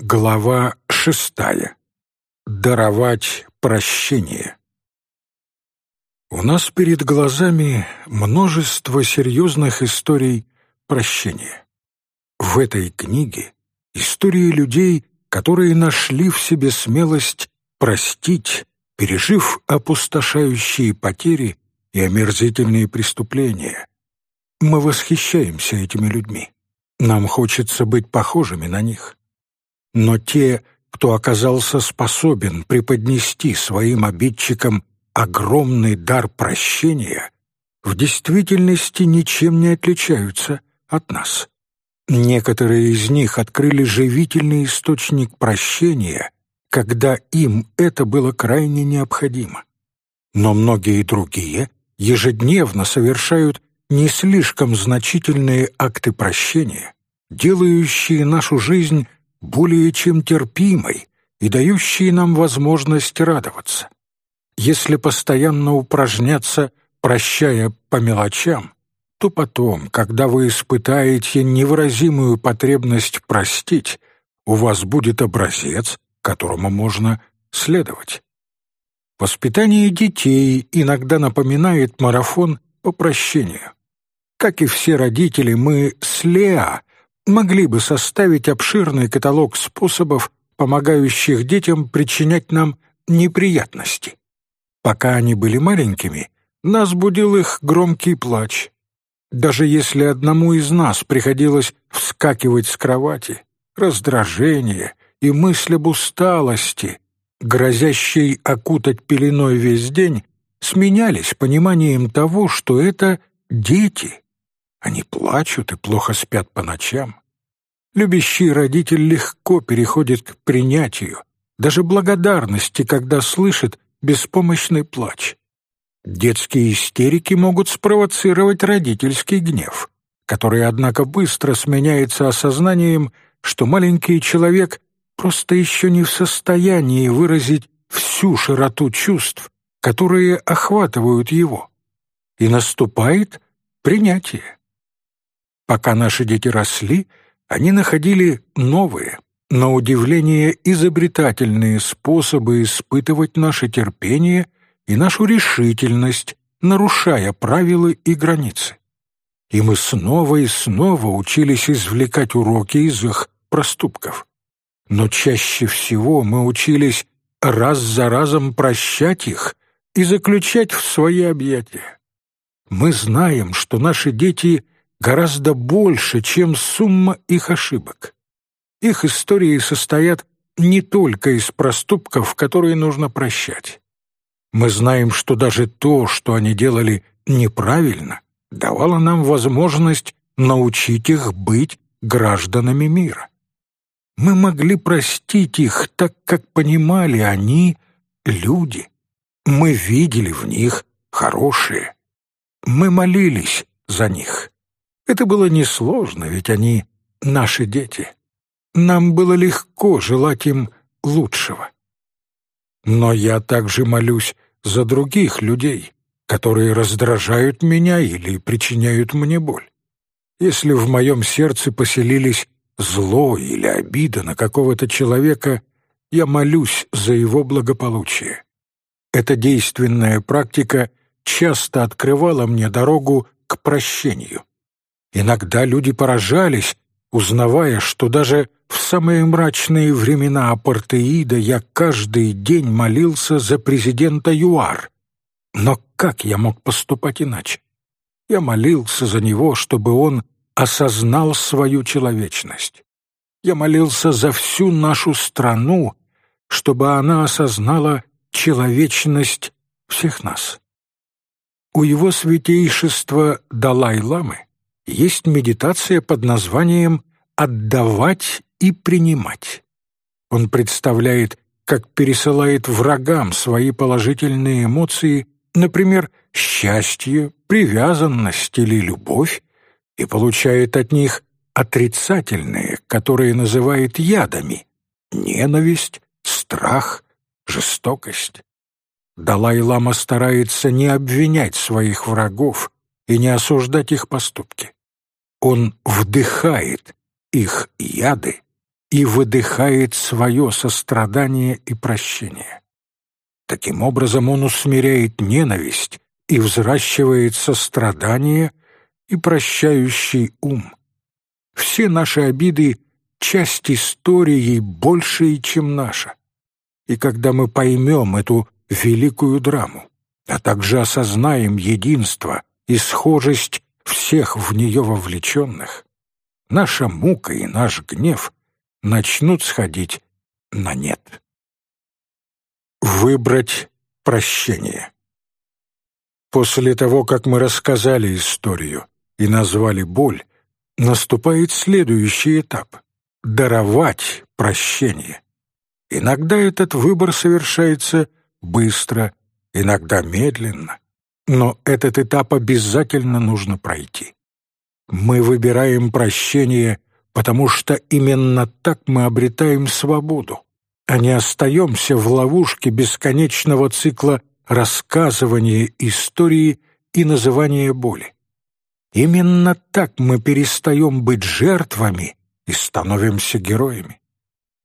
Глава шестая. Даровать прощение. У нас перед глазами множество серьезных историй прощения. В этой книге истории людей, которые нашли в себе смелость простить, пережив опустошающие потери и омерзительные преступления. Мы восхищаемся этими людьми. Нам хочется быть похожими на них. Но те, кто оказался способен преподнести своим обидчикам огромный дар прощения, в действительности ничем не отличаются от нас. Некоторые из них открыли живительный источник прощения, когда им это было крайне необходимо. Но многие другие ежедневно совершают не слишком значительные акты прощения, делающие нашу жизнь более чем терпимой и дающие нам возможность радоваться. Если постоянно упражняться, прощая по мелочам, то потом, когда вы испытаете невыразимую потребность простить, у вас будет образец, которому можно следовать. Воспитание детей иногда напоминает марафон по прощению. Как и все родители, мы с Леа могли бы составить обширный каталог способов, помогающих детям причинять нам неприятности. Пока они были маленькими, нас будил их громкий плач. Даже если одному из нас приходилось вскакивать с кровати, раздражение и мысль об усталости, грозящей окутать пеленой весь день, сменялись пониманием того, что это дети — они плачут и плохо спят по ночам. Любящий родитель легко переходит к принятию, даже благодарности, когда слышит беспомощный плач. Детские истерики могут спровоцировать родительский гнев, который, однако, быстро сменяется осознанием, что маленький человек просто еще не в состоянии выразить всю широту чувств, которые охватывают его. И наступает принятие. Пока наши дети росли, они находили новые, на удивление изобретательные способы испытывать наше терпение и нашу решительность, нарушая правила и границы. И мы снова и снова учились извлекать уроки из их проступков. Но чаще всего мы учились раз за разом прощать их и заключать в свои объятия. Мы знаем, что наши дети гораздо больше, чем сумма их ошибок. Их истории состоят не только из проступков, которые нужно прощать. Мы знаем, что даже то, что они делали неправильно, давало нам возможность научить их быть гражданами мира. Мы могли простить их, так как понимали они — люди. Мы видели в них хорошие. Мы молились за них. Это было несложно, ведь они наши дети. Нам было легко желать им лучшего. Но я также молюсь за других людей, которые раздражают меня или причиняют мне боль. Если в моем сердце поселились зло или обида на какого-то человека, я молюсь за его благополучие. Эта действенная практика часто открывала мне дорогу к прощению. Иногда люди поражались, узнавая, что даже в самые мрачные времена апартеида я каждый день молился за президента ЮАР. Но как я мог поступать иначе? Я молился за него, чтобы он осознал свою человечность. Я молился за всю нашу страну, чтобы она осознала человечность всех нас. У его святейшества Далай-ламы есть медитация под названием «отдавать и принимать». Он представляет, как пересылает врагам свои положительные эмоции, например, счастье, привязанность или любовь, и получает от них отрицательные, которые называет ядами — ненависть, страх, жестокость. Далай-лама старается не обвинять своих врагов и не осуждать их поступки. Он вдыхает их яды и выдыхает свое сострадание и прощение. Таким образом он усмиряет ненависть и взращивает сострадание и прощающий ум. Все наши обиды — часть истории большей, чем наша. И когда мы поймем эту великую драму, а также осознаем единство и схожесть всех в нее вовлеченных, наша мука и наш гнев начнут сходить на нет. Выбрать прощение. После того, как мы рассказали историю и назвали боль, наступает следующий этап — даровать прощение. Иногда этот выбор совершается быстро, иногда медленно, но этот этап обязательно нужно пройти. Мы выбираем прощение, потому что именно так мы обретаем свободу, а не остаемся в ловушке бесконечного цикла рассказывания истории и называния боли. Именно так мы перестаем быть жертвами и становимся героями.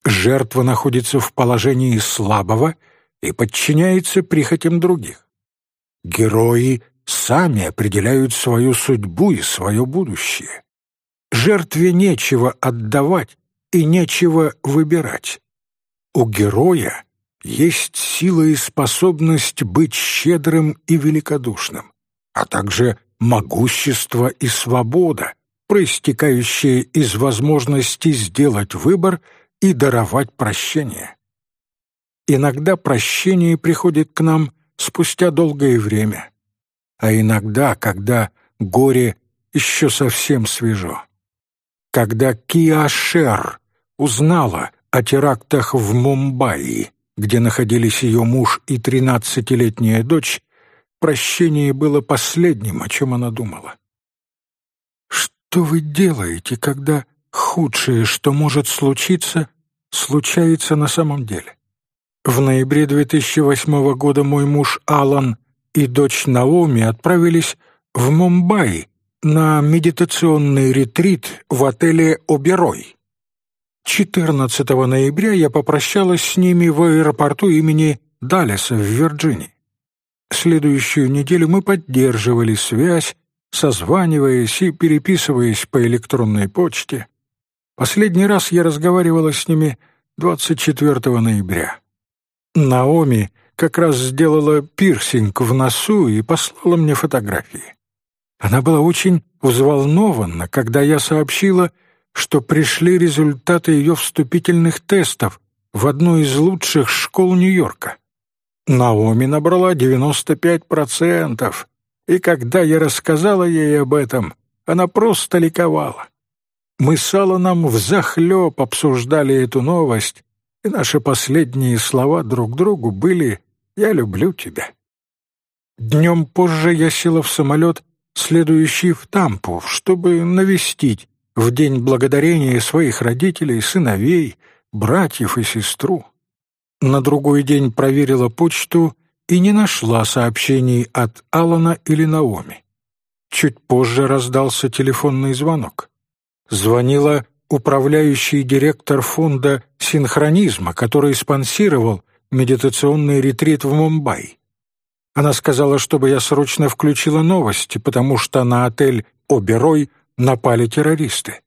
Жертва находится в положении слабого и подчиняется прихотям других. Герои сами определяют свою судьбу и свое будущее. Жертве нечего отдавать и нечего выбирать. У героя есть сила и способность быть щедрым и великодушным, а также могущество и свобода, проистекающие из возможности сделать выбор и даровать прощение. Иногда прощение приходит к нам спустя долгое время, а иногда, когда горе еще совсем свежо. Когда Киашер узнала о терактах в Мумбаи, где находились ее муж и тринадцатилетняя дочь, прощение было последним, о чем она думала. «Что вы делаете, когда худшее, что может случиться, случается на самом деле?» В ноябре 2008 года мой муж Алан и дочь Наоми отправились в Мумбаи на медитационный ретрит в отеле «Оберой». 14 ноября я попрощалась с ними в аэропорту имени Даллеса в Вирджинии. Следующую неделю мы поддерживали связь, созваниваясь и переписываясь по электронной почте. Последний раз я разговаривала с ними 24 ноября. Наоми как раз сделала пирсинг в носу и послала мне фотографии. Она была очень взволнована, когда я сообщила, что пришли результаты ее вступительных тестов в одну из лучших школ Нью-Йорка. Наоми набрала 95%, и когда я рассказала ей об этом, она просто ликовала. Мы с Алланом взахлеб обсуждали эту новость, и наши последние слова друг другу были «Я люблю тебя». Днем позже я села в самолет, следующий в Тампу, чтобы навестить в день благодарения своих родителей, сыновей, братьев и сестру. На другой день проверила почту и не нашла сообщений от Алана или Наоми. Чуть позже раздался телефонный звонок. Звонила управляющий директор фонда синхронизма, который спонсировал медитационный ретрит в Мумбаи. Она сказала, чтобы я срочно включила новости, потому что на отель «Оберой» напали террористы.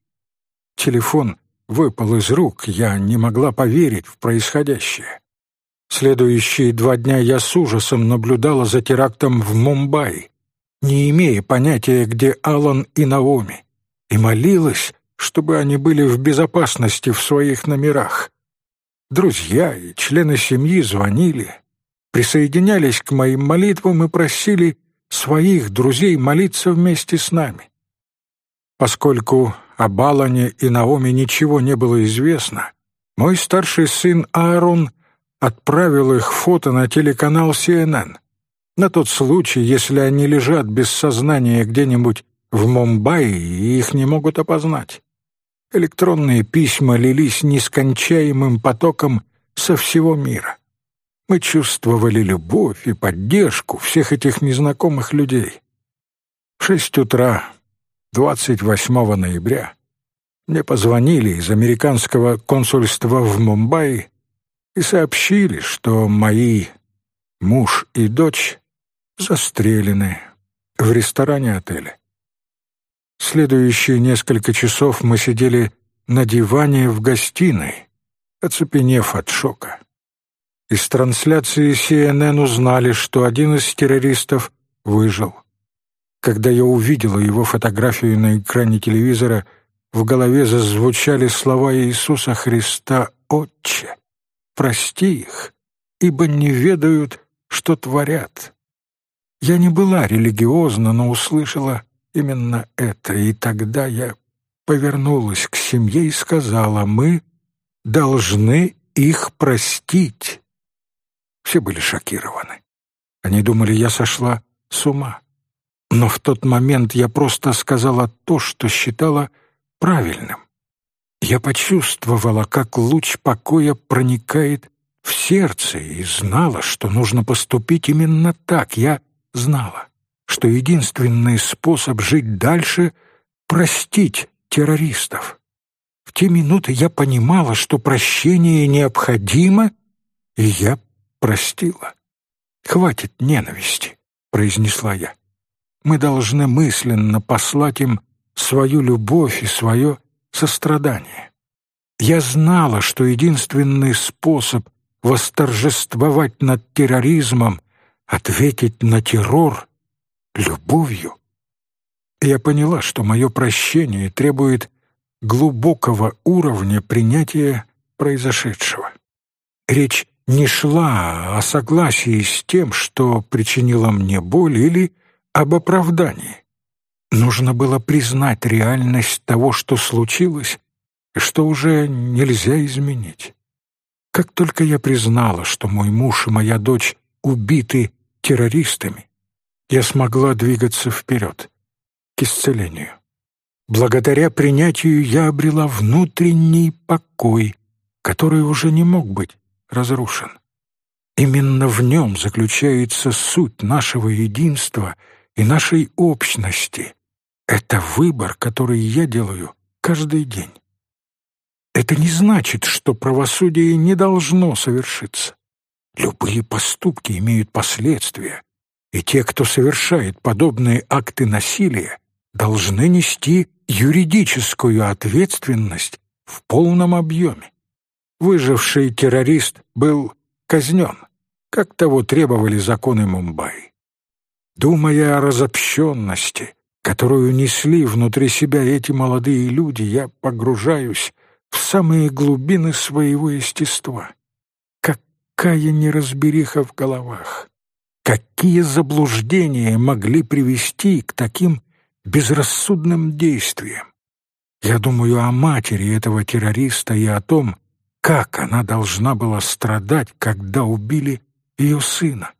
Телефон выпал из рук, я не могла поверить в происходящее. Следующие два дня я с ужасом наблюдала за терактом в Мумбаи, не имея понятия, где Алан и Наоми, и молилась, чтобы они были в безопасности в своих номерах. Друзья и члены семьи звонили, присоединялись к моим молитвам и просили своих друзей молиться вместе с нами. Поскольку об Алане и Наоми ничего не было известно, мой старший сын Аарон отправил их фото на телеканал CNN на тот случай, если они лежат без сознания где-нибудь в Мумбаи и их не могут опознать. Электронные письма лились нескончаемым потоком со всего мира. Мы чувствовали любовь и поддержку всех этих незнакомых людей. В шесть утра, 28 ноября, Мне позвонили из американского консульства в Мумбаи и сообщили, что мои муж и дочь застрелены в ресторане отеля. Следующие несколько часов мы сидели на диване в гостиной, оцепенев от шока. Из трансляции CNN узнали, что один из террористов выжил. Когда я увидела его фотографию на экране телевизора, в голове зазвучали слова Иисуса Христа «Отче, прости их, ибо не ведают, что творят». Я не была религиозна, но услышала именно это, и тогда я повернулась к семье и сказала, «Мы должны их простить». Все были шокированы. Они думали, я сошла с ума. Но в тот момент я просто сказала то, что считала правильным. Я почувствовала, как луч покоя проникает в сердце и знала, что нужно поступить именно так. Я знала, что единственный способ жить дальше — простить террористов. В те минуты я понимала, что прощение необходимо, и я простила. «Хватит ненависти», — произнесла я. «Мы должны мысленно послать им свою любовь и свое сострадание». Я знала, что единственный способ восторжествовать над терроризмом, ответить на террор любовью. Я поняла, что мое прощение требует глубокого уровня принятия произошедшего. Речь не шла о согласии с тем, что причинило мне боль, или об оправдании. Нужно было признать реальность того, что случилось, и что уже нельзя изменить. Как только я признала, что мой муж и моя дочь убиты террористами, я смогла двигаться вперед, к исцелению. Благодаря принятию я обрела внутренний покой, который уже не мог быть разрушен. Именно в нем заключается суть нашего единства и нашей общности. Это выбор, который я делаю каждый день. Это не значит, что правосудие не должно совершиться. Любые поступки имеют последствия, и те, кто совершает подобные акты насилия, должны нести юридическую ответственность в полном объеме. Выживший террорист был казнен, как того требовали законы Мумбаи. Думая о разобщенности, которую несли внутри себя эти молодые люди, я погружаюсь в самые глубины своего естества. Какая неразбериха в головах! Какие заблуждения могли привести к таким безрассудным действиям? Я думаю о матери этого террориста и о том, как она должна была страдать, когда убили ее сына?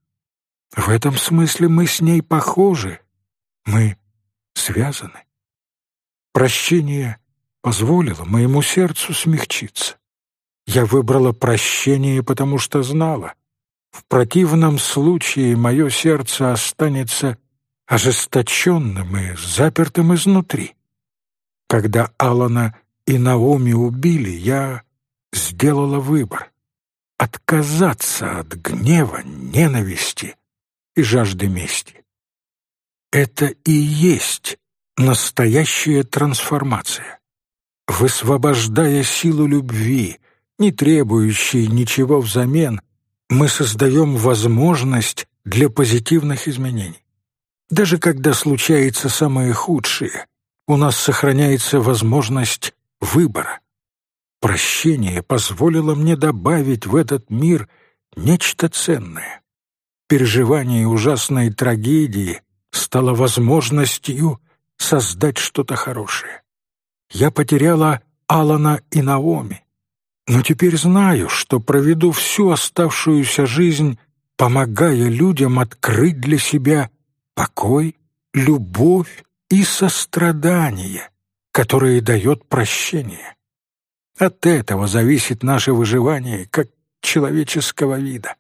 В этом смысле мы с ней похожи. Мы связаны. Прощение позволило моему сердцу смягчиться. Я выбрала прощение, потому что знала. В противном случае мое сердце останется ожесточенным и запертым изнутри. Когда Алана и Наоми убили, я сделала выбор — отказаться от гнева, ненависти и жажды мести. Это и есть настоящая трансформация. Высвобождая силу любви, не требующей ничего взамен, мы создаем возможность для позитивных изменений. Даже когда случается самое худшее, у нас сохраняется возможность выбора. Прощение позволило мне добавить в этот мир нечто ценное. Переживание ужасной трагедии стало возможностью создать что-то хорошее. Я потеряла Алана и Наоми, но теперь знаю, что проведу всю оставшуюся жизнь, помогая людям открыть для себя покой, любовь и сострадание, которые дает прощение. От этого зависит наше выживание как человеческого вида.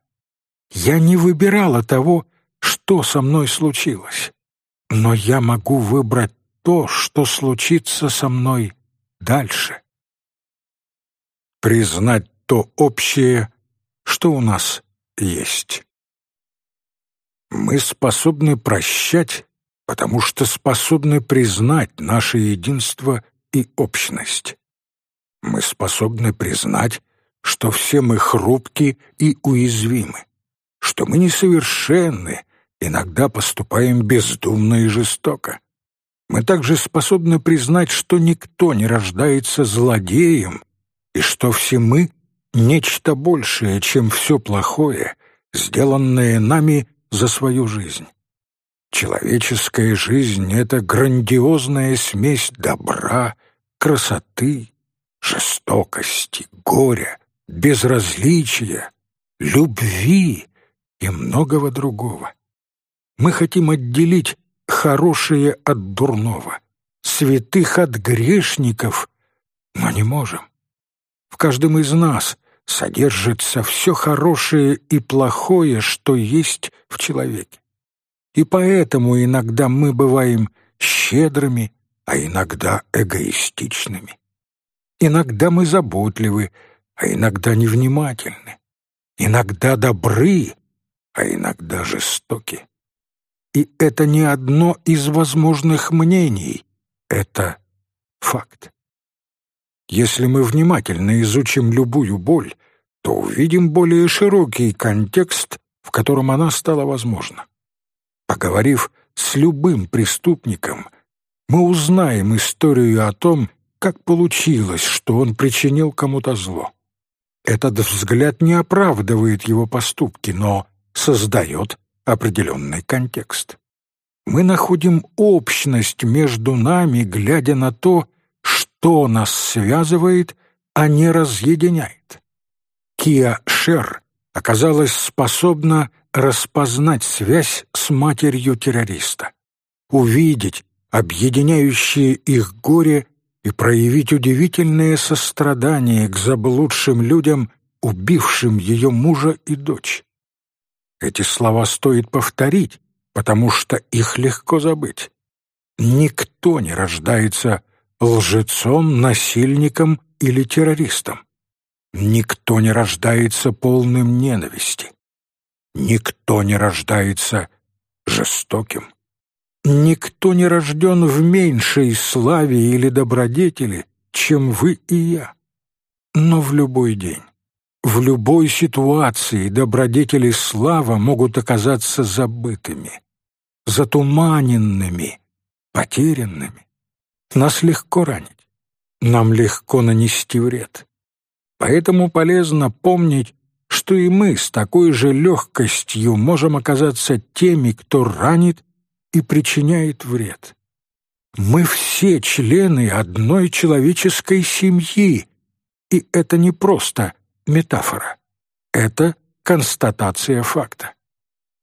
Я не выбирала того, что со мной случилось, но я могу выбрать то, что случится со мной дальше. Признать то общее, что у нас есть. Мы способны прощать, потому что способны признать наше единство и общность. Мы способны признать, что все мы хрупки и уязвимы, что мы несовершенны, иногда поступаем бездумно и жестоко. Мы также способны признать, что никто не рождается злодеем, и что все мы — нечто большее, чем все плохое, сделанное нами за свою жизнь. Человеческая жизнь — это грандиозная смесь добра, красоты, жестокости, горя, безразличия, любви и многого другого. Мы хотим отделить хорошее от дурного, святых от грешников, но не можем. В каждом из нас содержится все хорошее и плохое, что есть в человеке. И поэтому иногда мы бываем щедрыми, а иногда эгоистичными. Иногда мы заботливы, а иногда невнимательны. Иногда добры, а иногда жестоки. И это не одно из возможных мнений, это факт. Если мы внимательно изучим любую боль, то увидим более широкий контекст, в котором она стала возможна. Поговорив с любым преступником, мы узнаем историю о том, как получилось, что он причинил кому-то зло. Этот взгляд не оправдывает его поступки, но создает определенный контекст. Мы находим общность между нами, глядя на то, что нас связывает, а не разъединяет. Киа Шер оказалась способна распознать связь с матерью террориста, увидеть объединяющее их горе и проявить удивительное сострадание к заблудшим людям, убившим ее мужа и дочь. Эти слова стоит повторить, потому что их легко забыть. Никто не рождается лжецом, насильником или террористом. Никто не рождается полным ненависти. Никто не рождается жестоким. Никто не рожден в меньшей славе или добродетели, чем вы и я. Но в любой день в любой ситуации добродетели слава могут оказаться забытыми, затуманенными, потерянными. Нас легко ранить, нам легко нанести вред. Поэтому полезно помнить, что и мы с такой же легкостью можем оказаться теми, кто ранит и причиняет вред. Мы все члены одной человеческой семьи, и это не просто метафора. Это констатация факта.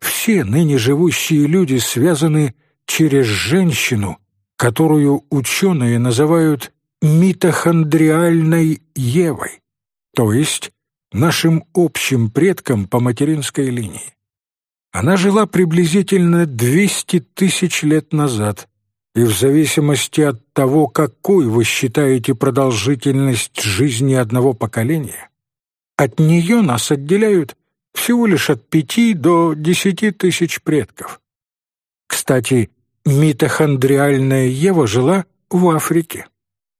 Все ныне живущие люди связаны через женщину, которую ученые называют митохондриальной Евой, то есть нашим общим предком по материнской линии. Она жила приблизительно 200 тысяч лет назад, и в зависимости от того, какой вы считаете продолжительность жизни одного поколения, от нее нас отделяют всего лишь от пяти до десяти тысяч предков. Кстати, митохондриальная Ева жила в Африке.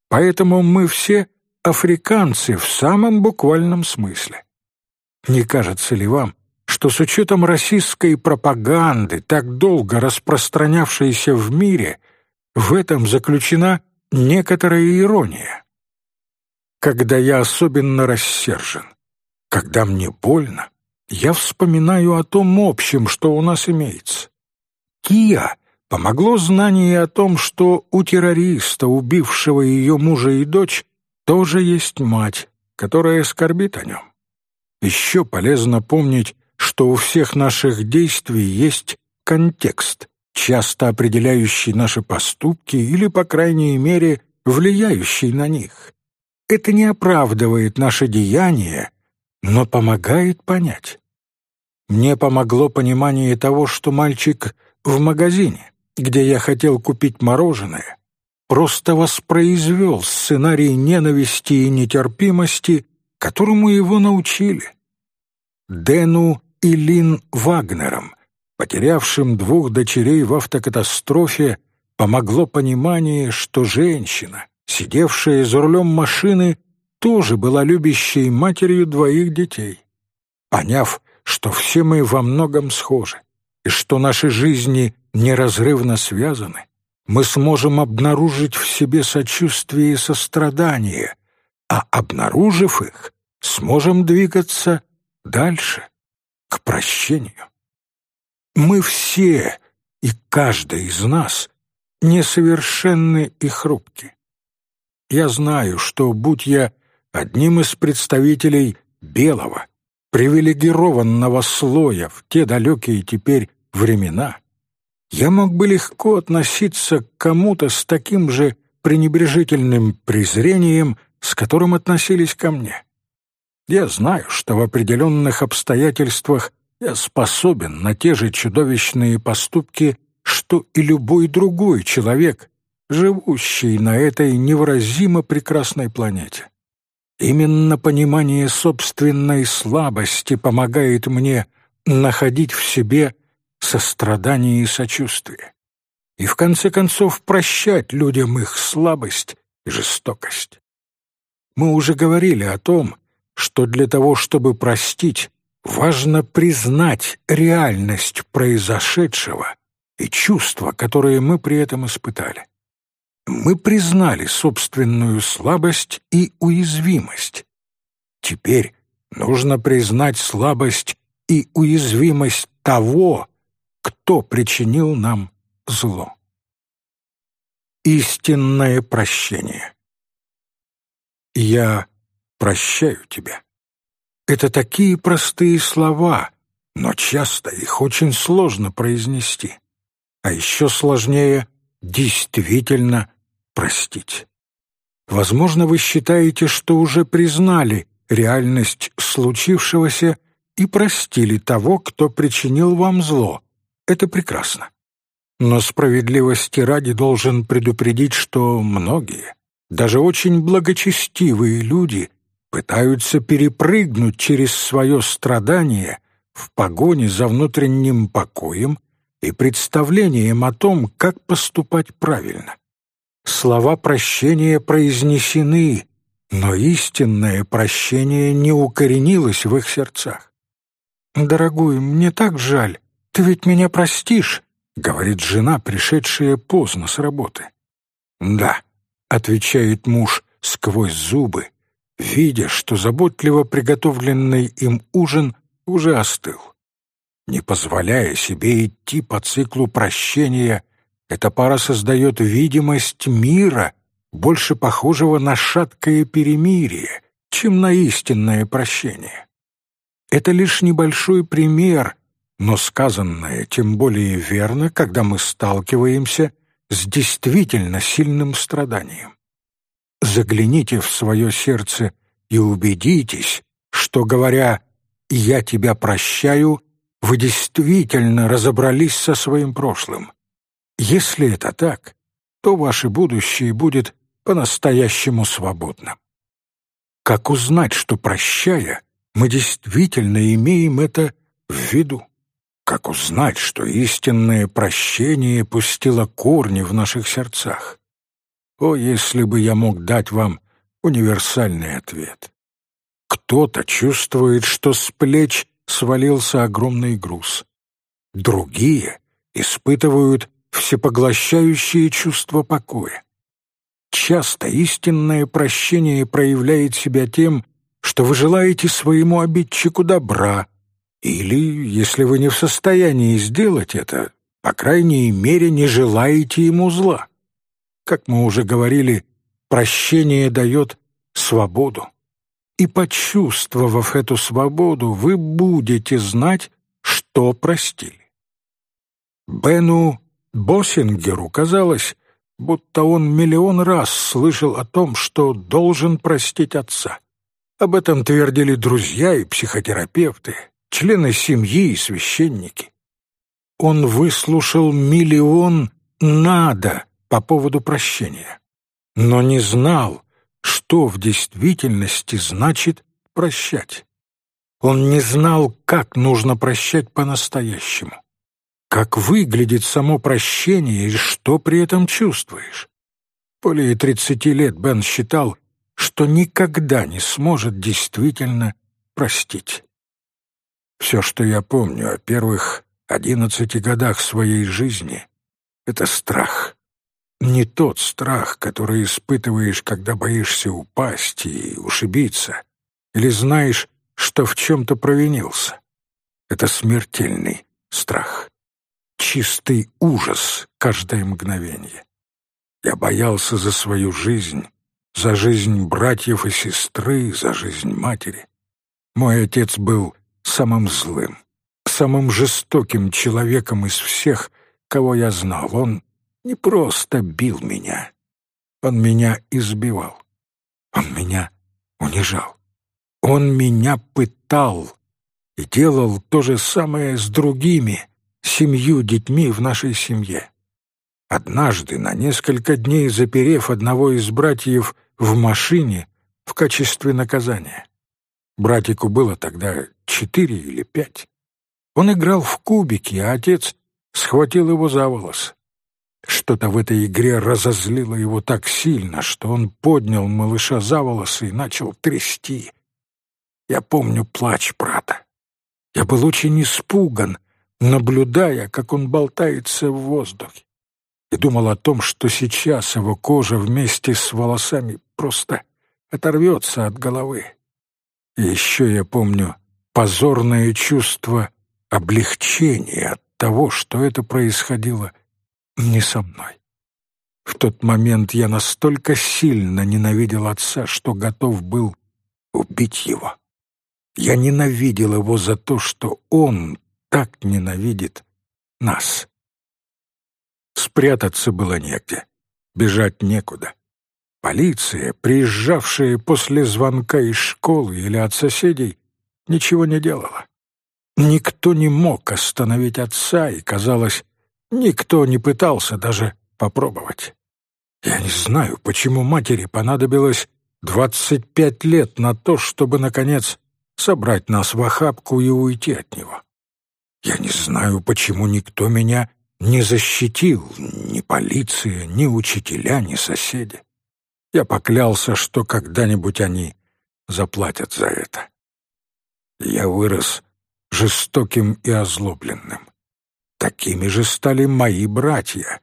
Поэтому мы все африканцы в самом буквальном смысле. Не кажется ли вам, что с учетом российской пропаганды, так долго распространявшейся в мире, в этом заключена некоторая ирония? Когда я особенно рассержен, когда мне больно, я вспоминаю о том общем, что у нас имеется. Кия помогло знание о том, что у террориста, убившего ее мужа и дочь, тоже есть мать, которая скорбит о нем. Еще полезно помнить, что у всех наших действий есть контекст, часто определяющий наши поступки или, по крайней мере, влияющий на них. Это не оправдывает наши деяния но помогает понять. Мне помогло понимание того, что мальчик в магазине, где я хотел купить мороженое, просто воспроизвел сценарий ненависти и нетерпимости, которому его научили. Дэну и Лин Вагнером, потерявшим двух дочерей в автокатастрофе, помогло понимание, что женщина, сидевшая за рулем машины, тоже была любящей матерью двоих детей. Поняв, что все мы во многом схожи, и что наши жизни неразрывно связаны, мы сможем обнаружить в себе сочувствие и сострадание, а обнаружив их, сможем двигаться дальше, к прощению. Мы все, и каждый из нас, несовершенны и хрупки. Я знаю, что, будь я одним из представителей белого, привилегированного слоя в те далекие теперь времена, я мог бы легко относиться к кому-то с таким же пренебрежительным презрением, с которым относились ко мне. Я знаю, что в определенных обстоятельствах я способен на те же чудовищные поступки, что и любой другой человек, живущий на этой невыразимо прекрасной планете. Именно понимание собственной слабости помогает мне находить в себе сострадание и сочувствие. И в конце концов прощать людям их слабость и жестокость. Мы уже говорили о том, что для того, чтобы простить, важно признать реальность произошедшего и чувства, которые мы при этом испытали. Мы признали собственную слабость и уязвимость. Теперь нужно признать слабость и уязвимость того, кто причинил нам зло. Истинное прощение. Я прощаю тебя. Это такие простые слова, но часто их очень сложно произнести. А еще сложнее действительно простить. Возможно, вы считаете, что уже признали реальность случившегося и простили того, кто причинил вам зло, это прекрасно. Но справедливости ради должен предупредить, что многие, даже очень благочестивые люди, пытаются перепрыгнуть через свое страдание в погоне за внутренним покоем и представлением о том, как поступать правильно. Слова прощения произнесены, но истинное прощение не укоренилось в их сердцах. «Дорогой, мне так жаль», «Ты ведь меня простишь?» — говорит жена, пришедшая поздно с работы. «Да», — отвечает муж сквозь зубы, видя, что заботливо приготовленный им ужин уже остыл. Не позволяя себе идти по циклу прощения, эта пара создает видимость мира, больше похожего на шаткое перемирие, чем на истинное прощение. Это лишь небольшой пример но сказанное тем более верно, когда мы сталкиваемся с действительно сильным страданием. Загляните в свое сердце и убедитесь, что, говоря «я тебя прощаю», вы действительно разобрались со своим прошлым. Если это так, то ваше будущее будет по-настоящему свободным. Как узнать, что, прощая, мы действительно имеем это в виду? Как узнать, что истинное прощение пустило корни в наших сердцах? О, если бы я мог дать вам универсальный ответ! Кто-то чувствует, что с плеч свалился огромный груз. Другие испытывают всепоглощающее чувство покоя. Часто истинное прощение проявляет себя тем, что вы желаете своему обидчику добра, или, если вы не в состоянии сделать это, по крайней мере, не желаете ему зла. Как мы уже говорили, прощение дает свободу. И, почувствовав эту свободу, вы будете знать, что простили. Бену Боссингеру казалось, будто он миллион раз слышал о том, что должен простить отца. Об этом твердили друзья и психотерапевты, члены семьи и священники. Он выслушал миллион «надо» по поводу прощения, но не знал, что в действительности значит прощать. Он не знал, как нужно прощать по-настоящему, как выглядит само прощение и что при этом чувствуешь. Более тридцати лет Бен считал, что никогда не сможет действительно простить. Все, что я помню о первых одиннадцати годах своей жизни, — это страх. Не тот страх, который испытываешь, когда боишься упасть и ушибиться, или знаешь, что в чем-то провинился. Это смертельный страх. Чистый ужас каждое мгновение. Я боялся за свою жизнь, за жизнь братьев и сестры, за жизнь матери. Мой отец был самым злым, самым жестоким человеком из всех, кого я знал. Он не просто бил меня, он меня избивал, он меня унижал. Он меня пытал и делал то же самое с другими, семью детьми в нашей семье. Однажды, на несколько дней заперев одного из братьев в машине в качестве наказания. Братику было тогда четыре или пять. Он играл в кубики, а отец схватил его за волос. Что-то в этой игре разозлило его так сильно, что он поднял малыша за волосы и начал трясти. Я помню плач брата. Я был очень испуган, наблюдая, как он болтается в воздухе, и думал о том, что сейчас его кожа вместе с волосами просто оторвется от головы. И еще я помню позорное чувство облегчения от того, что это происходило не со мной. В тот момент я настолько сильно ненавидел отца, что готов был убить его. Я ненавидел его за то, что он так ненавидит нас. Спрятаться было негде, бежать некуда. Полиция, приезжавшая после звонка из школы или от соседей, ничего не делала. Никто не мог остановить отца, и, казалось, никто не пытался даже попробовать. Я не знаю, почему матери понадобилось двадцать пять лет на то, чтобы, наконец, собрать нас в охапку и уйти от него. Я не знаю, почему никто меня не защитил, ни полиция, ни учителя, ни соседи. Я поклялся, что когда-нибудь они заплатят за это. Я вырос жестоким и озлобленным. Такими же стали мои братья.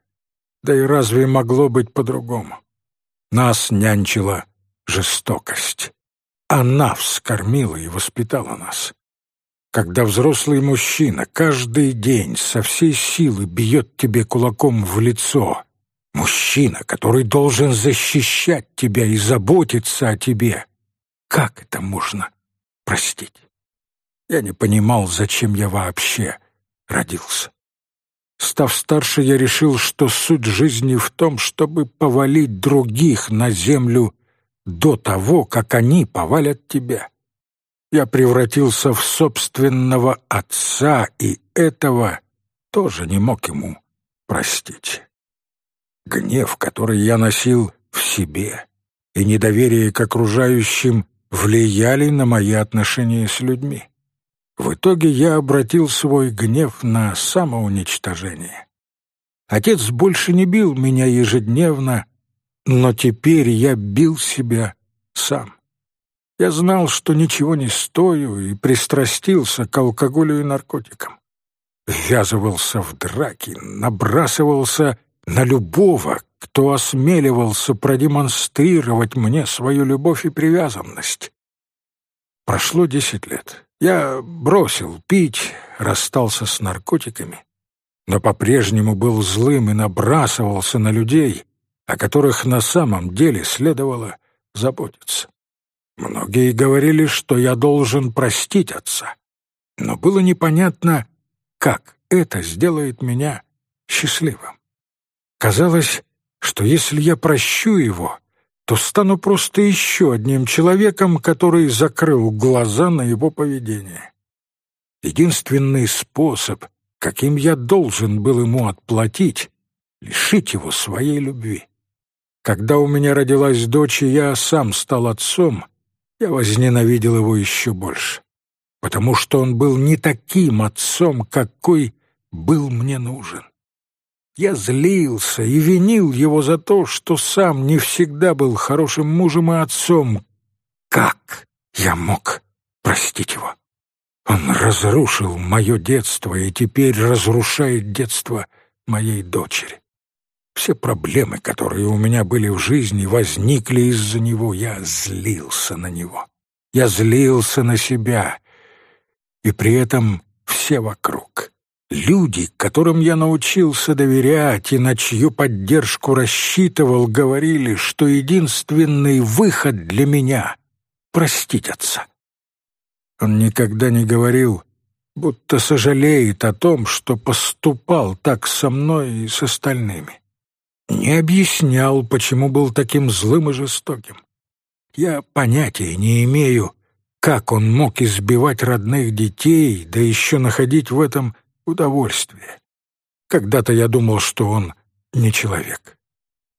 Да и разве могло быть по-другому? Нас нянчила жестокость. Она вскормила и воспитала нас. Когда взрослый мужчина каждый день со всей силы бьет тебе кулаком в лицо, мужчина, который должен защищать тебя и заботиться о тебе, как это можно простить? Я не понимал, зачем я вообще родился. Став старше, я решил, что суть жизни в том, чтобы повалить других на землю до того, как они повалят тебя. Я превратился в собственного отца, и этого тоже не мог ему простить. Гнев, который я носил в себе, и недоверие к окружающим влияли на мои отношения с людьми. В итоге я обратил свой гнев на самоуничтожение. Отец больше не бил меня ежедневно, но теперь я бил себя сам. Я знал, что ничего не стою, и пристрастился к алкоголю и наркотикам. Ввязывался в драки, набрасывался на любого, кто осмеливался продемонстрировать мне свою любовь и привязанность. Прошло десять лет. Я бросил пить, расстался с наркотиками, но по-прежнему был злым и набрасывался на людей, о которых на самом деле следовало заботиться. Многие говорили, что я должен простить отца, но было непонятно, как это сделает меня счастливым. Казалось, что если я прощу его, то стану просто еще одним человеком, который закрыл глаза на его поведение. Единственный способ, каким я должен был ему отплатить, лишить его своей любви. Когда у меня родилась дочь, и я сам стал отцом, я возненавидел его еще больше, потому что он был не таким отцом, какой был мне нужен. Я злился и винил его за то, что сам не всегда был хорошим мужем и отцом. Как я мог простить его? Он разрушил мое детство и теперь разрушает детство моей дочери. Все проблемы, которые у меня были в жизни, возникли из-за него. Я злился на него. Я злился на себя. И при этом все вокруг. Люди, которым я научился доверять и на чью поддержку рассчитывал, говорили, что единственный выход для меня — простить отца. Он никогда не говорил, будто сожалеет о том, что поступал так со мной и с остальными. Не объяснял, почему был таким злым и жестоким. Я понятия не имею, как он мог избивать родных детей, да еще находить в этом удовольствие. Когда-то я думал, что он не человек.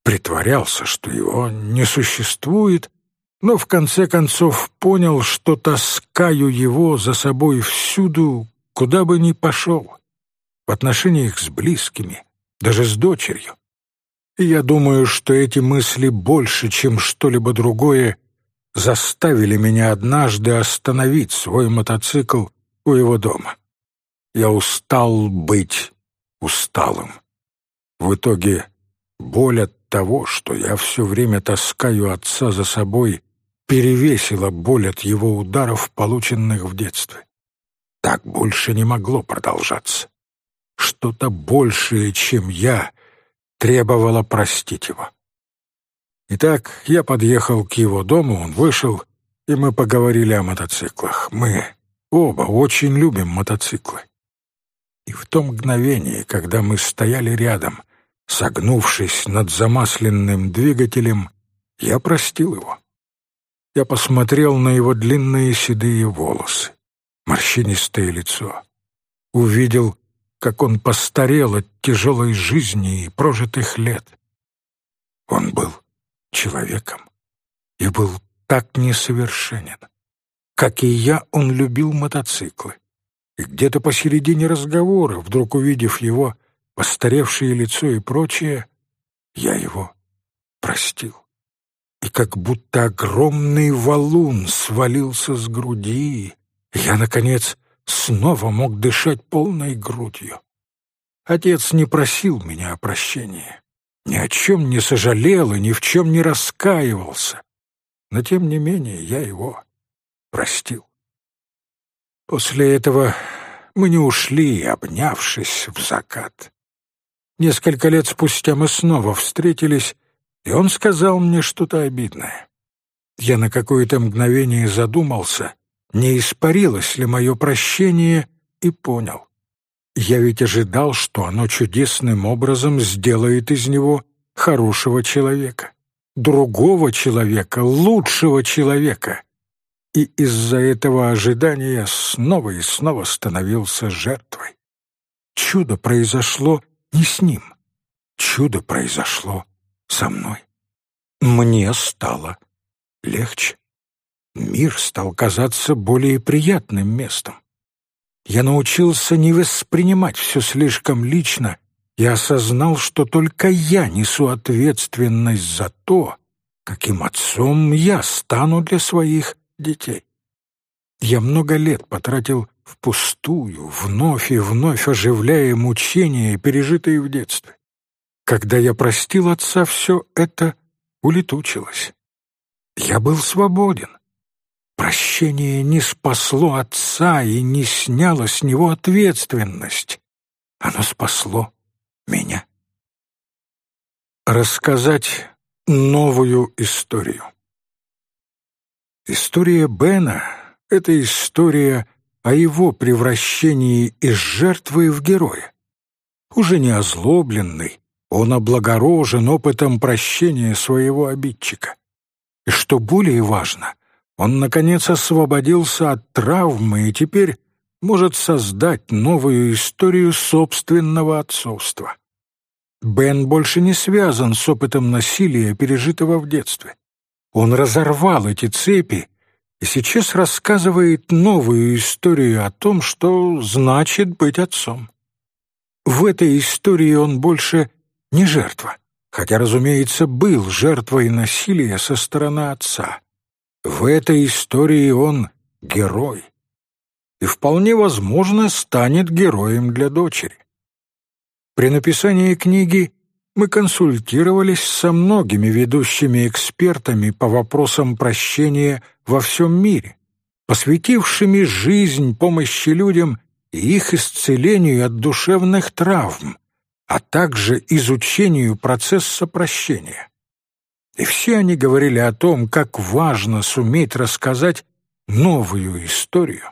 Притворялся, что его не существует, но в конце концов понял, что таскаю его за собой всюду, куда бы ни пошел, в отношениях с близкими, даже с дочерью. И я думаю, что эти мысли больше, чем что-либо другое, заставили меня однажды остановить свой мотоцикл у его дома. Я устал быть усталым. В итоге боль от того, что я все время таскаю отца за собой, перевесила боль от его ударов, полученных в детстве. Так больше не могло продолжаться. Что-то большее, чем я, требовало простить его. Итак, я подъехал к его дому, он вышел, и мы поговорили о мотоциклах. Мы оба очень любим мотоциклы. И в то мгновение, когда мы стояли рядом, согнувшись над замасленным двигателем, я простил его. Я посмотрел на его длинные седые волосы, морщинистое лицо. Увидел, как он постарел от тяжелой жизни и прожитых лет. Он был человеком и был так несовершенен. Как и я, он любил мотоциклы. И где-то посередине разговора, вдруг увидев его постаревшее лицо и прочее, я его простил и как будто огромный валун свалился с груди, я, наконец, снова мог дышать полной грудью. Отец не просил меня о прощении, ни о чем не сожалел и ни в чем не раскаивался, но, тем не менее, я его простил. После этого мы не ушли, обнявшись в закат. Несколько лет спустя мы снова встретились и он сказал мне что-то обидное. Я на какое-то мгновение задумался, не испарилось ли мое прощение, и понял. Я ведь ожидал, что оно чудесным образом сделает из него хорошего человека, другого человека, лучшего человека. И из-за этого ожидания снова и снова становился жертвой. Чудо произошло не с ним. Чудо произошло со мной. Мне стало легче. Мир стал казаться более приятным местом. Я научился не воспринимать все слишком лично и осознал, что только я несу ответственность за то, каким отцом я стану для своих детей. Я много лет потратил впустую, вновь и вновь оживляя мучения, пережитые в детстве. Когда я простил отца, все это улетучилось. Я был свободен. Прощение не спасло отца и не сняло с него ответственность. Оно спасло меня. Рассказать новую историю. История Бена — это история о его превращении из жертвы в героя. Уже не озлобленный, он облагорожен опытом прощения своего обидчика. И что более важно, он, наконец, освободился от травмы и теперь может создать новую историю собственного отцовства. Бен больше не связан с опытом насилия, пережитого в детстве. Он разорвал эти цепи и сейчас рассказывает новую историю о том, что значит быть отцом. В этой истории он больше не жертва, хотя, разумеется, был жертвой насилия со стороны отца. В этой истории он герой. И вполне возможно станет героем для дочери. При написании книги мы консультировались со многими ведущими экспертами по вопросам прощения во всем мире, посвятившими жизнь помощи людям и их исцелению от душевных травм, а также изучению процесса прощения. И все они говорили о том, как важно суметь рассказать новую историю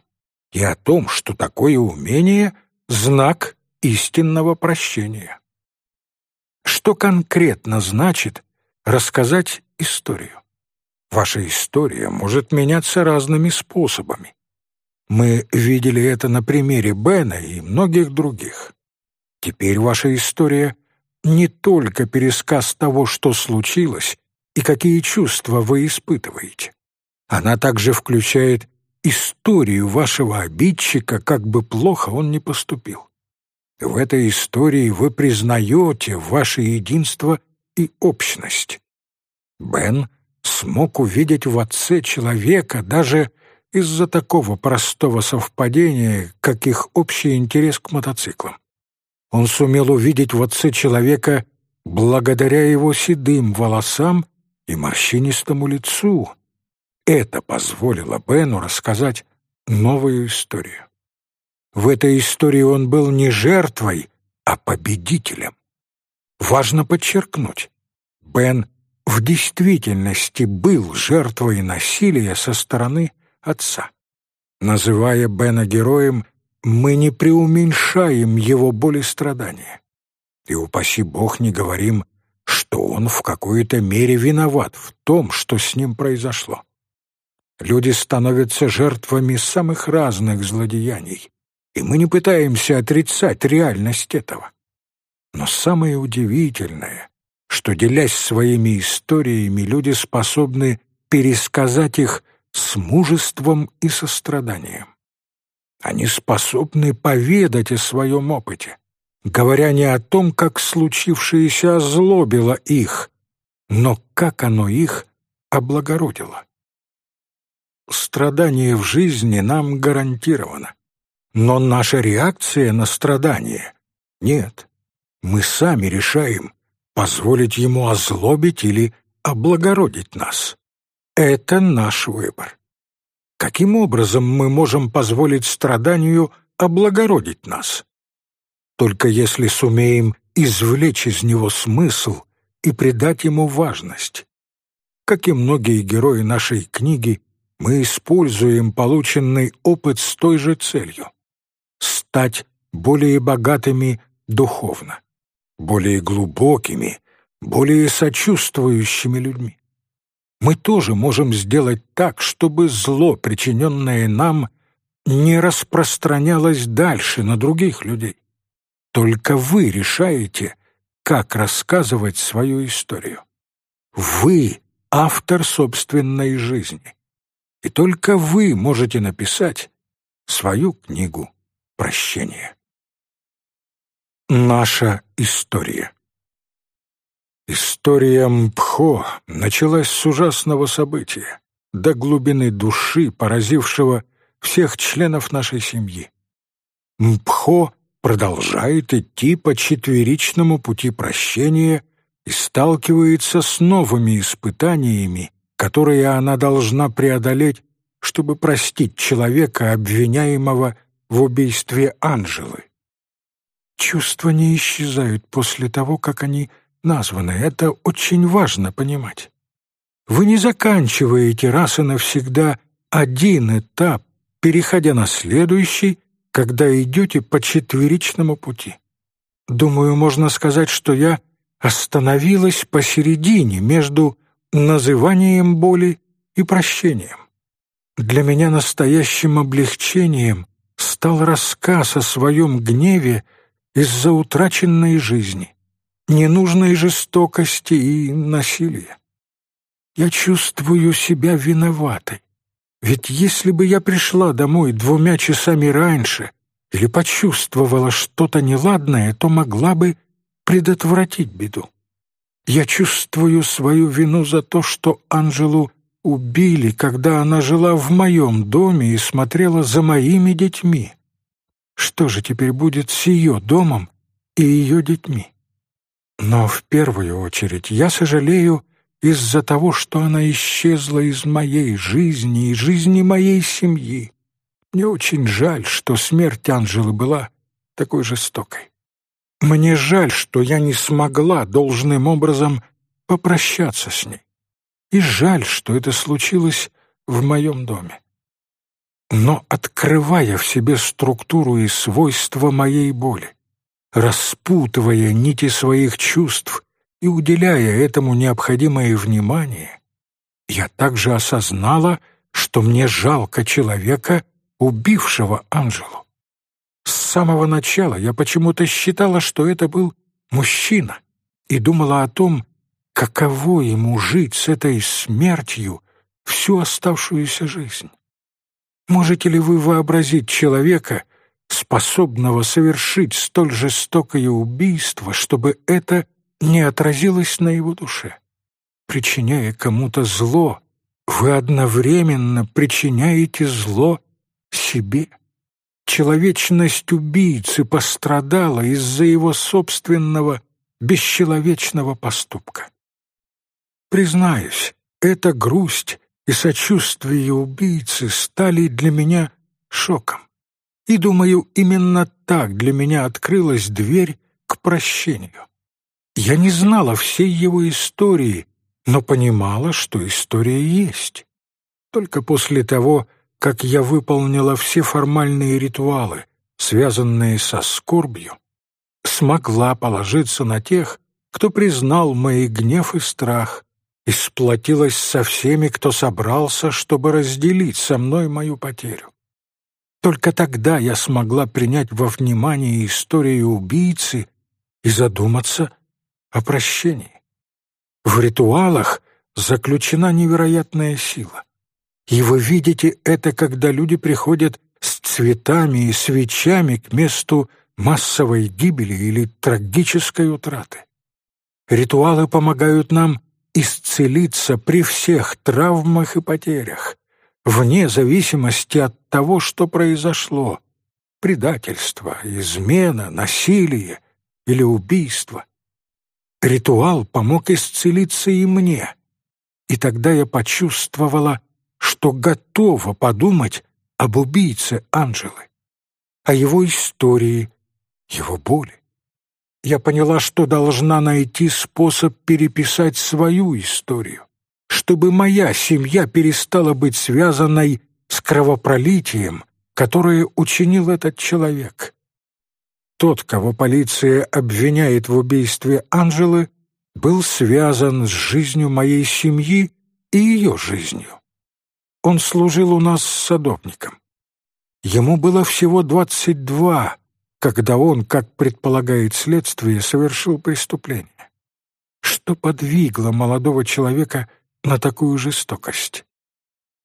и о том, что такое умение — знак истинного прощения. Что конкретно значит рассказать историю? Ваша история может меняться разными способами. Мы видели это на примере Бена и многих других. Теперь ваша история не только пересказ того, что случилось и какие чувства вы испытываете. Она также включает историю вашего обидчика, как бы плохо он ни поступил. В этой истории вы признаете ваше единство и общность. Бен смог увидеть в отце человека даже из-за такого простого совпадения, как их общий интерес к мотоциклам. Он сумел увидеть в отце человека благодаря его седым волосам и морщинистому лицу. Это позволило Бену рассказать новую историю. В этой истории он был не жертвой, а победителем. Важно подчеркнуть, Бен в действительности был жертвой насилия со стороны отца. Называя Бена героем, мы не преуменьшаем его боль и страдания. И упаси Бог не говорим, что он в какой-то мере виноват в том, что с ним произошло. Люди становятся жертвами самых разных злодеяний, и мы не пытаемся отрицать реальность этого. Но самое удивительное, что, делясь своими историями, люди способны пересказать их с мужеством и состраданием. Они способны поведать о своем опыте, говоря не о том, как случившееся озлобило их, но как оно их облагородило. Страдание в жизни нам гарантировано. Но наша реакция на страдание — нет. Мы сами решаем, позволить ему озлобить или облагородить нас. Это наш выбор. Каким образом мы можем позволить страданию облагородить нас? Только если сумеем извлечь из него смысл и придать ему важность. Как и многие герои нашей книги, мы используем полученный опыт с той же целью стать более богатыми духовно, более глубокими, более сочувствующими людьми. Мы тоже можем сделать так, чтобы зло, причиненное нам, не распространялось дальше на других людей. Только вы решаете, как рассказывать свою историю. Вы — автор собственной жизни. И только вы можете написать свою книгу прощения. Наша история История Мпхо началась с ужасного события, до глубины души, поразившего всех членов нашей семьи. Мпхо продолжает идти по четверичному пути прощения и сталкивается с новыми испытаниями, которые она должна преодолеть, чтобы простить человека, обвиняемого в убийстве Анжелы. Чувства не исчезают после того, как они названы. Это очень важно понимать. Вы не заканчиваете раз и навсегда один этап, переходя на следующий, когда идете по четверичному пути. Думаю, можно сказать, что я остановилась посередине между называнием боли и прощением. Для меня настоящим облегчением стал рассказ о своем гневе из-за утраченной жизни. ненужной жестокости и насилия. Я чувствую себя виноватой. Ведь если бы я пришла домой двумя часами раньше или почувствовала что-то неладное, то могла бы предотвратить беду. Я чувствую свою вину за то, что Анжелу убили, когда она жила в моем доме и смотрела за моими детьми. Что же теперь будет с ее домом и ее детьми? Но в первую очередь я сожалею из-за того, что она исчезла из моей жизни и жизни моей семьи. Мне очень жаль, что смерть Анжелы была такой жестокой. Мне жаль, что я не смогла должным образом попрощаться с ней. И жаль, что это случилось в моем доме. Но открывая в себе структуру и свойства моей боли, распутывая нити своих чувств и уделяя этому необходимое внимание, я также осознала, что мне жалко человека, убившего Анжелу. С самого начала я почему-то считала, что это был мужчина, и думала о том, каково ему жить с этой смертью всю оставшуюся жизнь. Можете ли вы вообразить человека, способного совершить столь жестокое убийство, чтобы это не отразилось на его душе? Причиняя кому-то зло, вы одновременно причиняете зло себе. Человечность убийцы пострадала из-за его собственного бесчеловечного поступка. Признаюсь, эта грусть и сочувствие убийцы стали для меня шоком. И, думаю, именно так для меня открылась дверь к прощению. Я не знала всей его истории, но понимала, что история есть. Только после того, как я выполнила все формальные ритуалы, связанные со скорбью, смогла положиться на тех, кто признал мои гнев и страх, и сплотилась со всеми, кто собрался, чтобы разделить со мной мою потерю. Только тогда я смогла принять во внимание историю убийцы и задуматься о прощении. В ритуалах заключена невероятная сила. И вы видите это, когда люди приходят с цветами и свечами к месту массовой гибели или трагической утраты. Ритуалы помогают нам исцелиться при всех травмах и потерях, вне зависимости от того, что произошло — предательство, измена, насилие или убийство. Ритуал помог исцелиться и мне, и тогда я почувствовала что готова подумать об убийце Анжелы, о его истории, его боли. Я поняла, что должна найти способ переписать свою историю, чтобы моя семья перестала быть связанной с кровопролитием, которое учинил этот человек. Тот, кого полиция обвиняет в убийстве Анжелы, был связан с жизнью моей семьи и ее жизнью. Он служил у нас садовником. Ему было всего двадцать два, когда он, как предполагает следствие, совершил преступление. Что подвигло молодого человека на такую жестокость?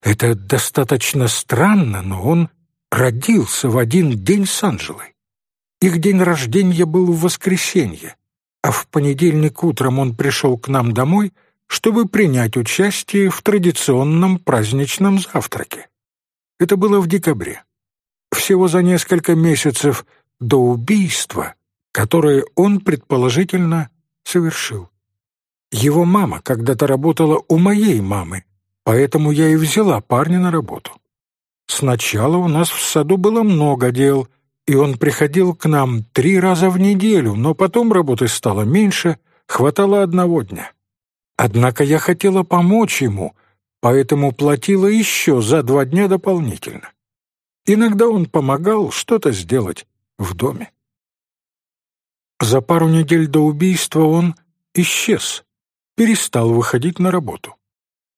Это достаточно странно, но он родился в один день с Анжелой. Их день рождения был в воскресенье, а в понедельник утром он пришел к нам домой — чтобы принять участие в традиционном праздничном завтраке. Это было в декабре. Всего за несколько месяцев до убийства, которое он предположительно совершил. Его мама когда-то работала у моей мамы, поэтому я и взяла парня на работу. Сначала у нас в саду было много дел, и он приходил к нам три раза в неделю, но потом работы стало меньше, хватало одного дня. Однако я хотела помочь ему, поэтому платила еще за два дня дополнительно. Иногда он помогал что-то сделать в доме. За пару недель до убийства он исчез, перестал выходить на работу.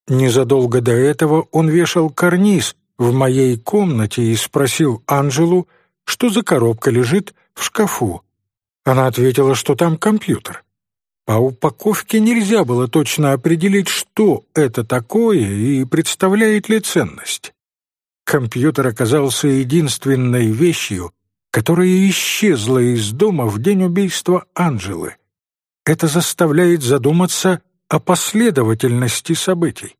Незадолго до этого он вешал карниз в моей комнате и спросил Анжелу, что за коробка лежит в шкафу. Она ответила, что там компьютер. По упаковке нельзя было точно определить, что это такое и представляет ли ценность. Компьютер оказался единственной вещью, которая исчезла из дома в день убийства Анжелы. Это заставляет задуматься о последовательности событий.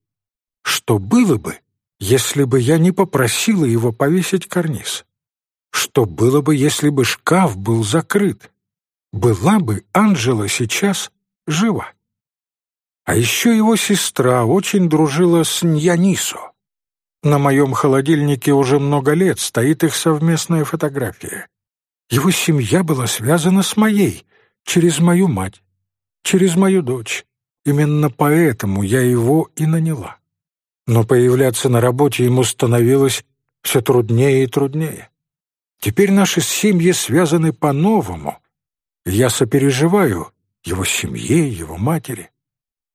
Что было бы, если бы я не попросила его повесить карниз? Что было бы, если бы шкаф был закрыт? Была бы Анжела сейчас жива? А еще его сестра очень дружила с Ньянисо. На моем холодильнике уже много лет стоит их совместная фотография. Его семья была связана с моей, через мою мать, через мою дочь. Именно поэтому я его и наняла. Но появляться на работе ему становилось все труднее и труднее. Теперь наши семьи связаны по-новому. Я сопереживаю его семье, его матери.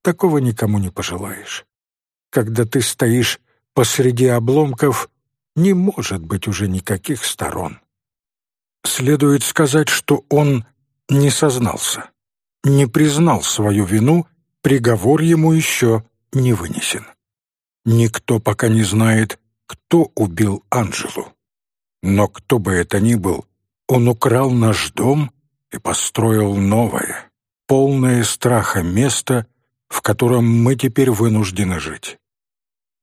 Такого никому не пожелаешь. Когда ты стоишь посреди обломков, не может быть уже никаких сторон. Следует сказать, что он не сознался, не признал свою вину, приговор ему еще не вынесен. Никто пока не знает, кто убил Анжелу. Но кто бы это ни был, он украл наш дом и построил новое, полное страха место, в котором мы теперь вынуждены жить.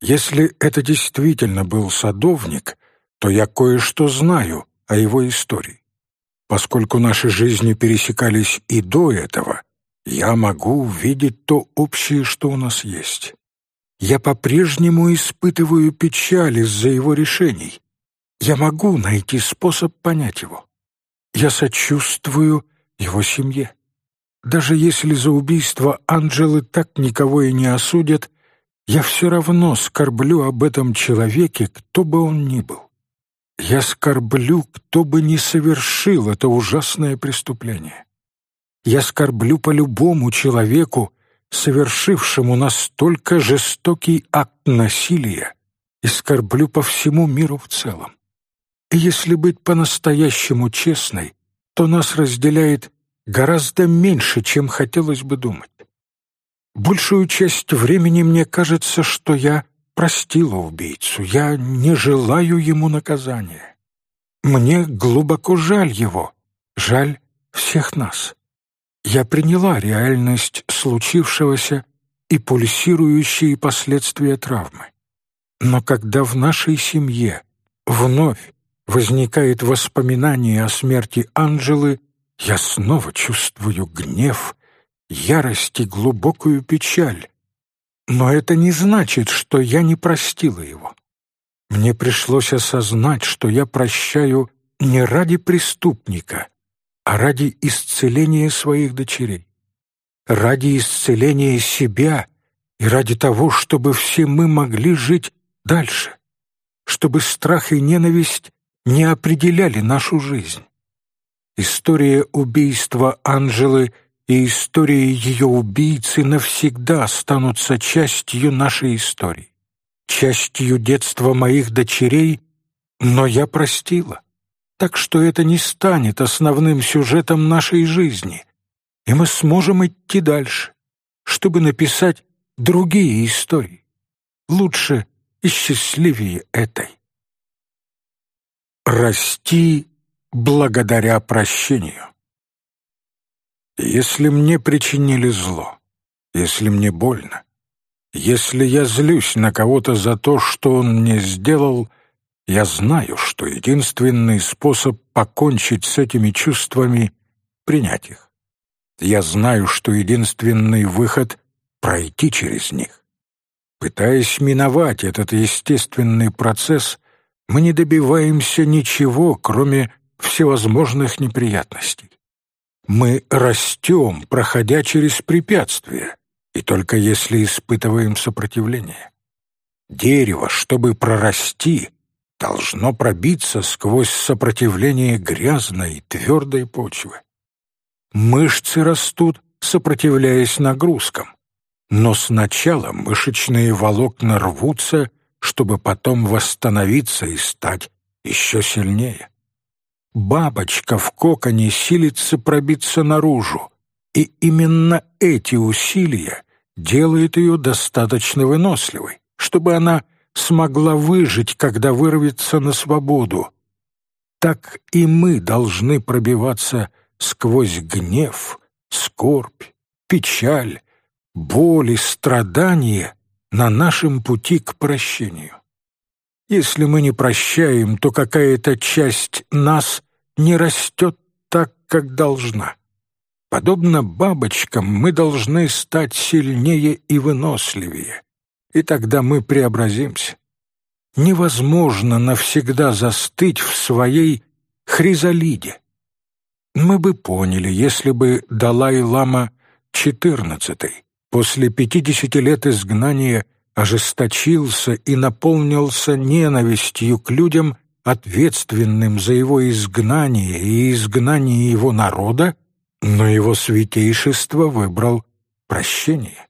Если это действительно был садовник, то я кое-что знаю о его истории. Поскольку наши жизни пересекались и до этого, я могу увидеть то общее, что у нас есть. Я по-прежнему испытываю печаль из-за его решений, я могу найти способ понять его. Я сочувствую его семье. Даже если за убийство Анджелы так никого и не осудят, я все равно скорблю об этом человеке, кто бы он ни был. Я скорблю, кто бы ни совершил это ужасное преступление. Я скорблю по любому человеку, совершившему настолько жестокий акт насилия, и скорблю по всему миру в целом. Если быть по-настоящему честной, то нас разделяет гораздо меньше, чем хотелось бы думать. Большую часть времени мне кажется, что я простила убийцу, я не желаю ему наказания. Мне глубоко жаль его, жаль всех нас. Я приняла реальность случившегося и пульсирующие последствия травмы. Но когда в нашей семье вновь возникает воспоминание о смерти Анжелы, я снова чувствую гнев, ярость и глубокую печаль. Но это не значит, что я не простила его. Мне пришлось осознать, что я прощаю не ради преступника, а ради исцеления своих дочерей, ради исцеления себя и ради того, чтобы все мы могли жить дальше, чтобы страх и ненависть не определяли нашу жизнь. История убийства Анжелы и история ее убийцы навсегда останутся частью нашей истории, частью детства моих дочерей, но я простила, так что это не станет основным сюжетом нашей жизни, и мы сможем идти дальше, чтобы написать другие истории, лучше и счастливее этой. Расти благодаря прощению. Если мне причинили зло, если мне больно, если я злюсь на кого-то за то, что он мне сделал, я знаю, что единственный способ покончить с этими чувствами — принять их. Я знаю, что единственный выход — пройти через них. Пытаясь миновать этот естественный процесс, мы не добиваемся ничего, кроме всевозможных неприятностей. Мы растем, проходя через препятствия, и только если испытываем сопротивление. Дерево, чтобы прорасти, должно пробиться сквозь сопротивление грязной, твердой почвы. Мышцы растут, сопротивляясь нагрузкам, но сначала мышечные волокна рвутся чтобы потом восстановиться и стать еще сильнее. Бабочка в коконе силится пробиться наружу, И именно эти усилия делают ее достаточно выносливой, чтобы она смогла выжить, когда вырвется на свободу. Так и мы должны пробиваться сквозь гнев, скорбь, печаль, боль и страдания на нашем пути к прощению. Если мы не прощаем, то какая-то часть нас не растет так, как должна. Подобно бабочкам, мы должны стать сильнее и выносливее, и тогда мы преобразимся. Невозможно навсегда застыть в своей хризалиде. Мы бы поняли, если бы Далай-лама XIV после пятидесяти лет изгнания ожесточился и наполнился ненавистью к людям, ответственным за его изгнание и изгнание его народа, но его святейшество выбрал прощение.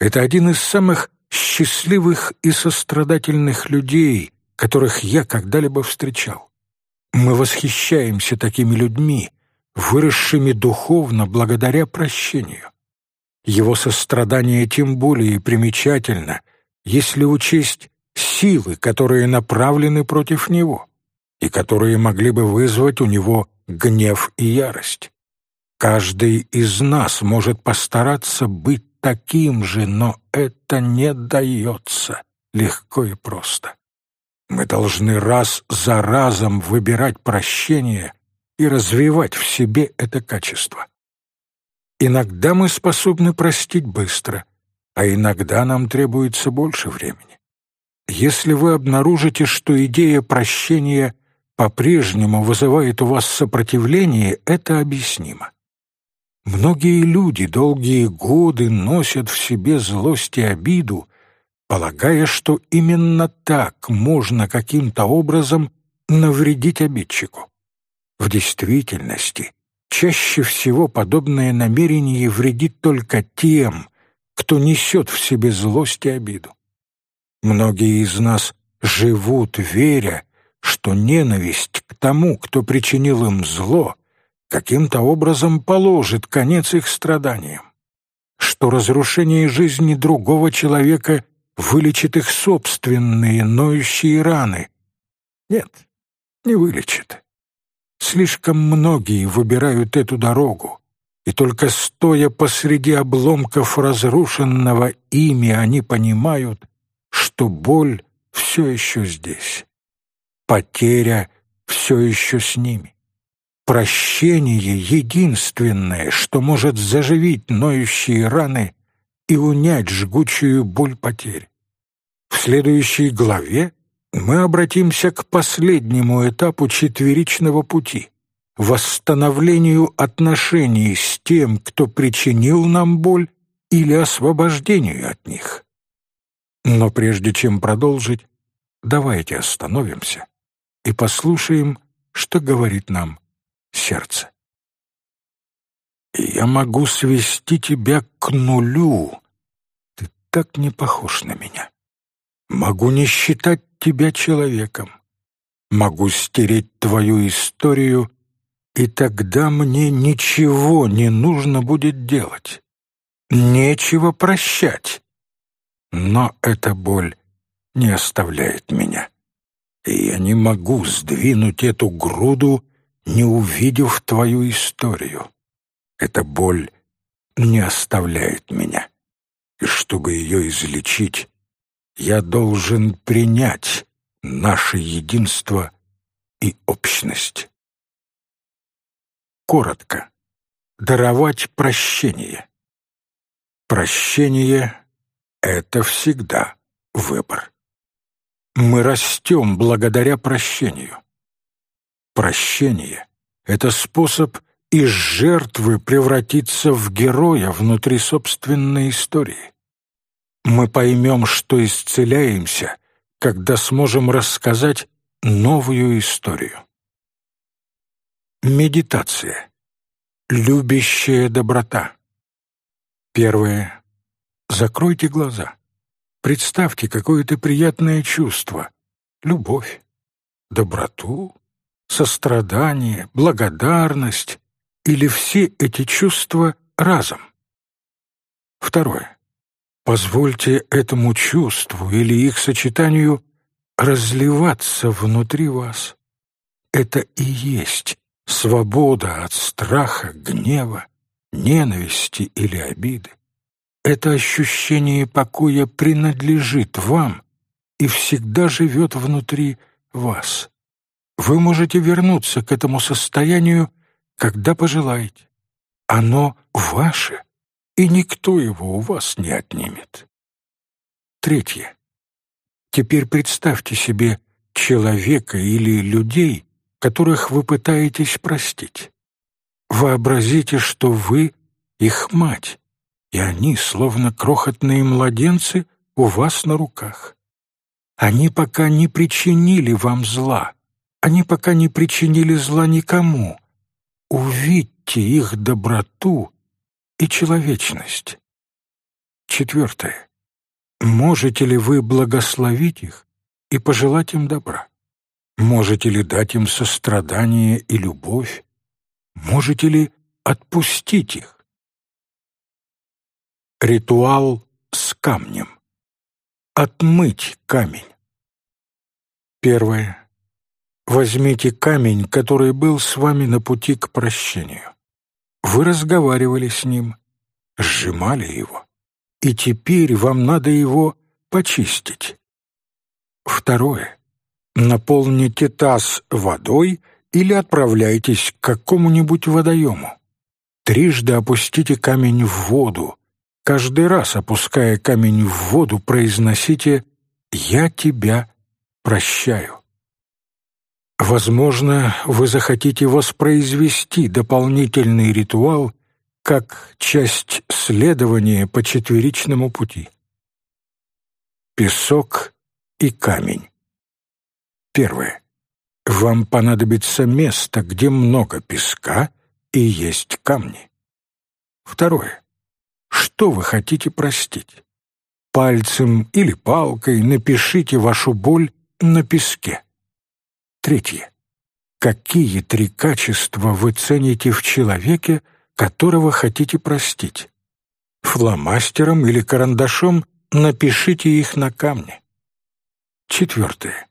Это один из самых счастливых и сострадательных людей, которых я когда-либо встречал. Мы восхищаемся такими людьми, выросшими духовно благодаря прощению. Его сострадание тем более примечательно, если учесть силы, которые направлены против него и которые могли бы вызвать у него гнев и ярость. Каждый из нас может постараться быть таким же, но это не дается легко и просто. Мы должны раз за разом выбирать прощение и развивать в себе это качество. Иногда мы способны простить быстро, а иногда нам требуется больше времени. Если вы обнаружите, что идея прощения по-прежнему вызывает у вас сопротивление, это объяснимо. Многие люди долгие годы носят в себе злость и обиду, полагая, что именно так можно каким-то образом навредить обидчику. В действительности, чаще всего подобное намерение вредит только тем, кто несет в себе злость и обиду. Многие из нас живут, веря, что ненависть к тому, кто причинил им зло, каким-то образом положит конец их страданиям, что разрушение жизни другого человека вылечит их собственные ноющие раны. Нет, не вылечит. Слишком многие выбирают эту дорогу, и только стоя посреди обломков разрушенного ими они понимают, что боль все еще здесь. Потеря все еще с ними. Прощение — единственное, что может заживить ноющие раны и унять жгучую боль потерь. В следующей главе мы обратимся к последнему этапу четверичного пути — восстановлению отношений с тем, кто причинил нам боль, или освобождению от них. Но прежде чем продолжить, давайте остановимся и послушаем, что говорит нам сердце. «Я могу свести тебя к нулю. Ты так не похож на меня. Могу не считать тебя человеком. Могу стереть твою историю, и тогда мне ничего не нужно будет делать. Нечего прощать. Но эта боль не оставляет меня, и я не могу сдвинуть эту груду не увидев твою историю. Эта боль не оставляет меня. И чтобы ее излечить, я должен принять наше единство и общность. Коротко. Даровать прощение. Прощение — это всегда выбор. Мы растем благодаря прощению. Прощение — это способ из жертвы превратиться в героя внутри собственной истории. Мы поймем, что исцеляемся, когда сможем рассказать новую историю. Медитация. Любящая доброта. Первое. Закройте глаза. Представьте какое-то приятное чувство. Любовь, доброту, сострадание, благодарность или все эти чувства разом. Второе. Позвольте этому чувству или их сочетанию разливаться внутри вас. Это и есть свобода от страха, гнева, ненависти или обиды. Это ощущение покоя принадлежит вам и всегда живет внутри вас. Вы можете вернуться к этому состоянию, когда пожелаете. Оно ваше, и никто его у вас не отнимет. Третье. Теперь представьте себе человека или людей, которых вы пытаетесь простить. Вообразите, что вы их мать, и они, словно крохотные младенцы, у вас на руках. Они пока не причинили вам зла, они пока не причинили зла никому. Увидьте их доброту и человечность. Четвертое. Можете ли вы благословить их и пожелать им добра? Можете ли дать им сострадание и любовь? Можете ли отпустить их? Ритуал с камнем. Отмыть камень. Первое. Возьмите камень, который был с вами на пути к прощению. Вы разговаривали с ним, сжимали его, и теперь вам надо его почистить. Второе. Наполните таз водой или отправляйтесь к какому-нибудь водоему. Трижды опустите камень в воду. Каждый раз, опуская камень в воду, произносите «Я тебя прощаю». Возможно, вы захотите воспроизвести дополнительный ритуал как часть следования по четверичному пути. Песок и камень. Первое. Вам понадобится место, где много песка и есть камни. Второе. Что вы хотите простить? Пальцем или палкой напишите вашу боль на песке. Третье. Какие три качества вы цените в человеке, которого хотите простить? Фломастером или карандашом напишите их на камне. Четвертое.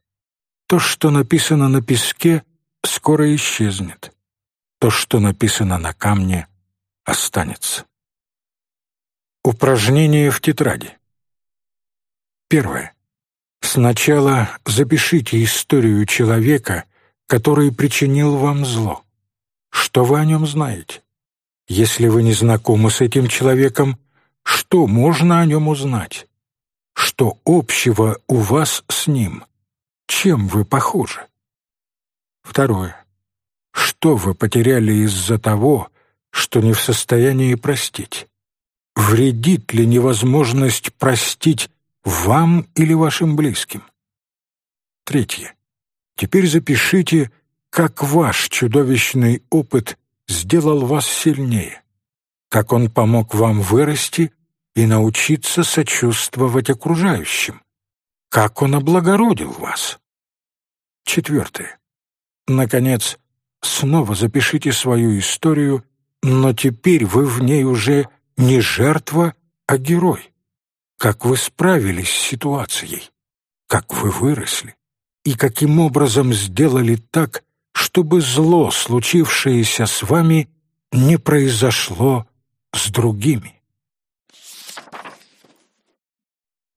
То, что написано на песке, скоро исчезнет. То, что написано на камне, останется. Упражнение в тетради. Первое. Сначала запишите историю человека, который причинил вам зло. Что вы о нем знаете? Если вы не знакомы с этим человеком, что можно о нем узнать? Что общего у вас с ним? Чем вы похожи? Второе. Что вы потеряли из-за того, что не в состоянии простить? Вредит ли невозможность простить вам или вашим близким? Третье. Теперь запишите, как ваш чудовищный опыт сделал вас сильнее, как он помог вам вырасти и научиться сочувствовать окружающим, как он облагородил вас. Четвертое. Наконец, снова запишите свою историю, но теперь вы в ней уже не жертва, а герой. Как вы справились с ситуацией, как вы выросли и каким образом сделали так, чтобы зло, случившееся с вами, не произошло с другими.